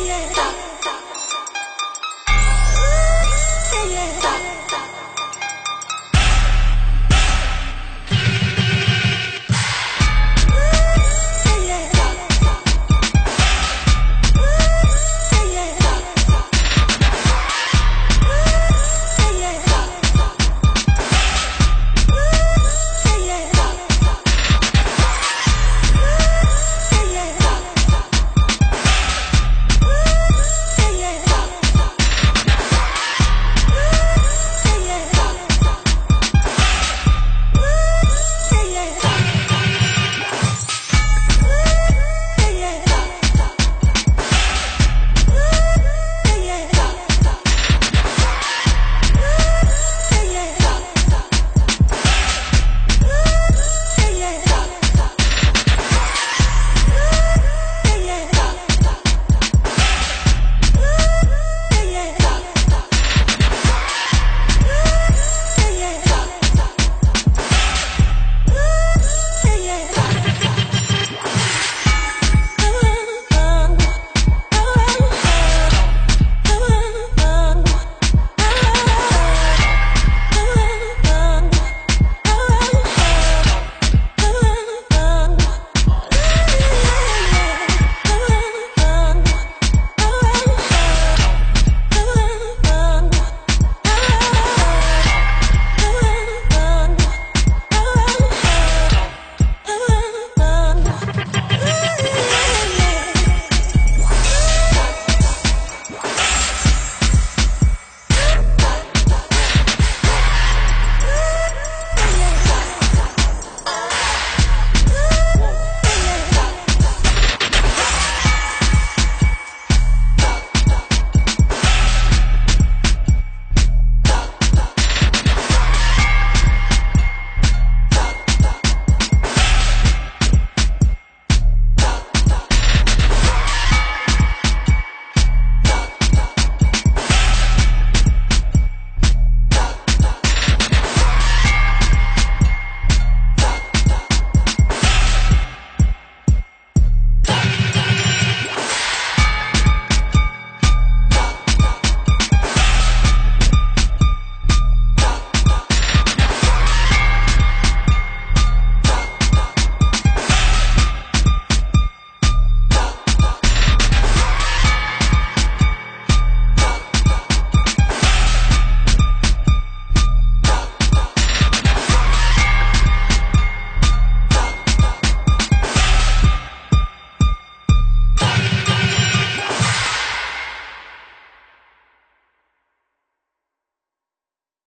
やっ。